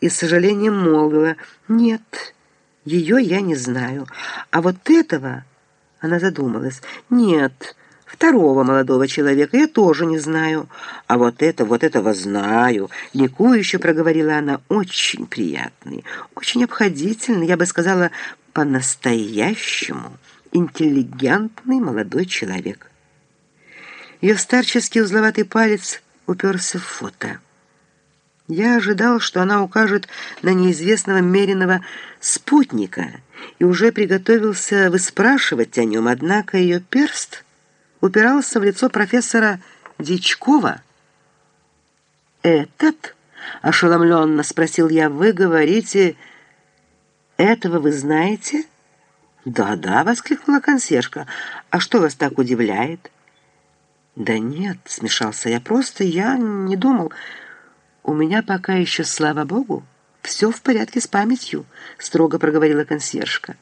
и с сожалением молвила «Нет, ее я не знаю, а вот этого...» Она задумалась «Нет, второго молодого человека я тоже не знаю, а вот это, вот этого знаю», ликующе проговорила она «Очень приятный, очень обходительный, я бы сказала, по-настоящему интеллигентный молодой человек». Ее старческий узловатый палец уперся в фото. Я ожидал, что она укажет на неизвестного меренного спутника и уже приготовился выспрашивать о нем, однако ее перст упирался в лицо профессора Дичкова. «Этот?» — ошеломленно спросил я. «Вы говорите, этого вы знаете?» «Да-да», — воскликнула консьержка. «А что вас так удивляет?» «Да нет», — смешался я, — «просто я не думал...» «У меня пока еще, слава богу, все в порядке с памятью», — строго проговорила консьержка.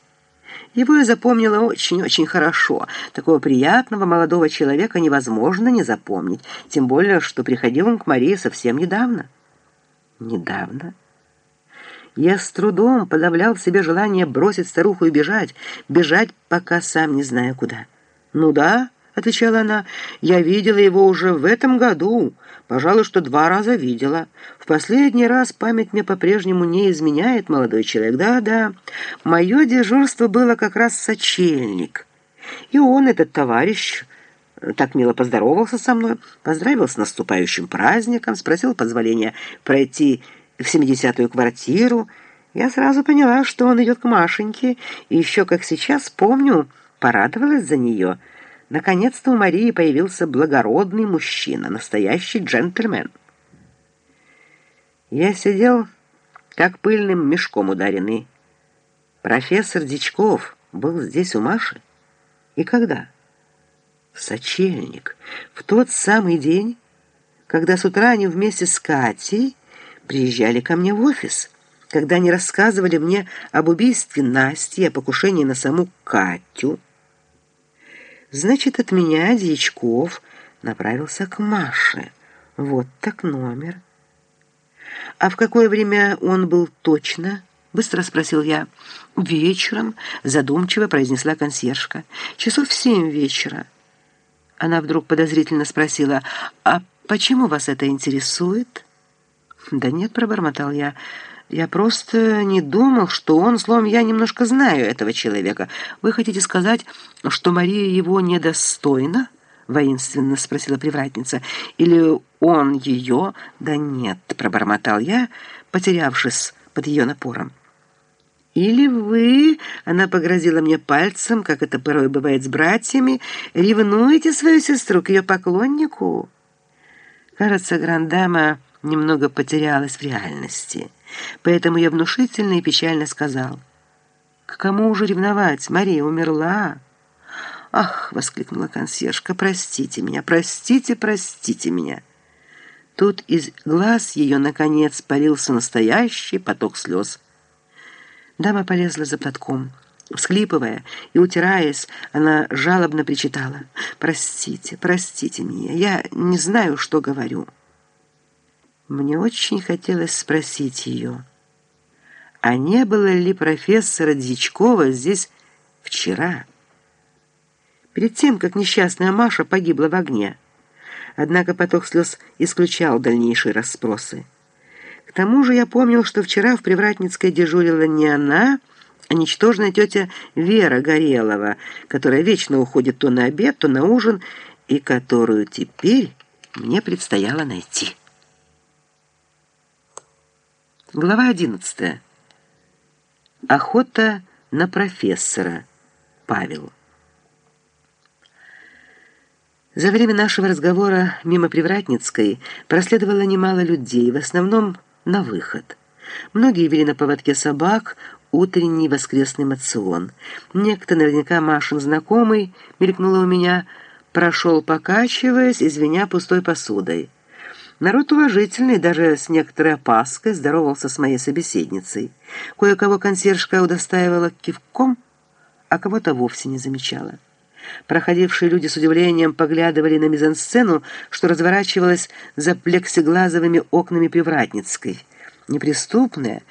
Его я запомнила очень-очень хорошо. Такого приятного молодого человека невозможно не запомнить, тем более, что приходил он к Марии совсем недавно. Недавно? Я с трудом подавлял в себе желание бросить старуху и бежать, бежать, пока сам не знаю куда. Ну да, отвечала она. «Я видела его уже в этом году. Пожалуй, что два раза видела. В последний раз память мне по-прежнему не изменяет, молодой человек. Да-да, мое дежурство было как раз сочельник. И он, этот товарищ, так мило поздоровался со мной, поздравил с наступающим праздником, спросил позволения пройти в семидесятую квартиру. Я сразу поняла, что он идет к Машеньке, и еще, как сейчас помню, порадовалась за нее — Наконец-то у Марии появился благородный мужчина, настоящий джентльмен. Я сидел, как пыльным мешком ударенный. Профессор Дичков был здесь у Маши. И когда? В сочельник, в тот самый день, когда с утра они вместе с Катей приезжали ко мне в офис, когда они рассказывали мне об убийстве Насти, о покушении на саму Катю, Значит, от меня Дьячков направился к Маше. Вот так номер. А в какое время он был точно? Быстро спросил я. Вечером, задумчиво произнесла консьержка. Часов в семь вечера. Она вдруг подозрительно спросила, «А почему вас это интересует?» «Да нет», — пробормотал я, — я просто не думал, что он, словом, я немножко знаю этого человека. Вы хотите сказать, что Мария его недостойна? Воинственно спросила привратница. Или он ее? Да нет, пробормотал я, потерявшись под ее напором. Или вы, она погрозила мне пальцем, как это порой бывает с братьями, ревнуете свою сестру к ее поклоннику? Кажется, грандама немного потерялась в реальности. Поэтому я внушительно и печально сказал. «К кому уже ревновать? Мария умерла». «Ах!» — воскликнула консьержка. «Простите меня, простите, простите меня!» Тут из глаз ее, наконец, полился настоящий поток слез. Дама полезла за платком. Всхлипывая и утираясь, она жалобно причитала. «Простите, простите меня, я не знаю, что говорю». Мне очень хотелось спросить ее, а не было ли профессора Дьячкова здесь вчера, перед тем, как несчастная Маша погибла в огне. Однако поток слез исключал дальнейшие расспросы. К тому же я помнил, что вчера в Привратницкой дежурила не она, а ничтожная тетя Вера Горелова, которая вечно уходит то на обед, то на ужин, и которую теперь мне предстояло найти. Глава 11. Охота на профессора. Павел. За время нашего разговора мимо Привратницкой проследовало немало людей, в основном на выход. Многие вели на поводке собак утренний воскресный мацион. Некто, наверняка Машин знакомый, мелькнуло у меня, прошел, покачиваясь, извиня пустой посудой. Народ уважительный, даже с некоторой опаской, здоровался с моей собеседницей. Кое-кого консьержка удостаивала кивком, а кого-то вовсе не замечала. Проходившие люди с удивлением поглядывали на мизансцену, что разворачивалась за плексиглазовыми окнами Привратницкой. неприступная,